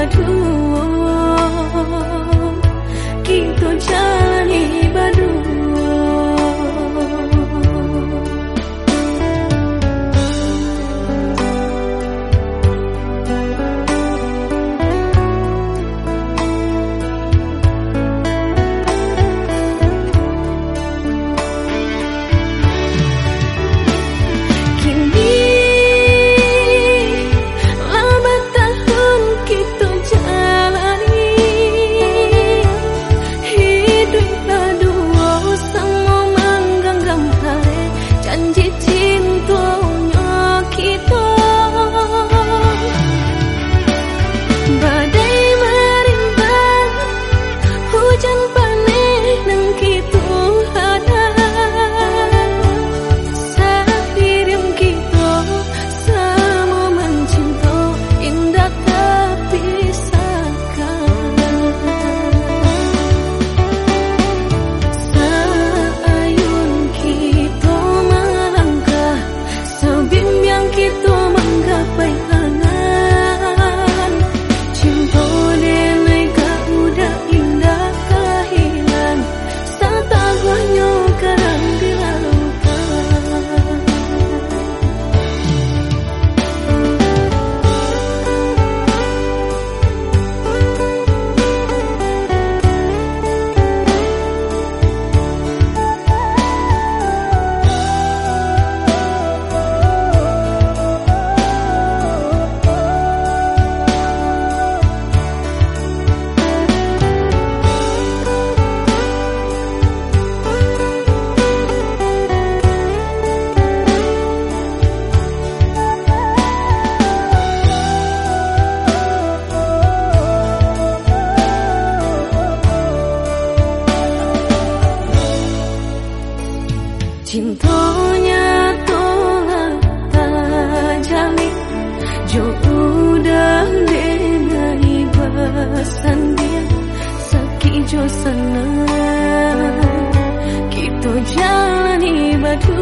aduh Jo udah denai basan dia Saki jo senang. Kita jalani batu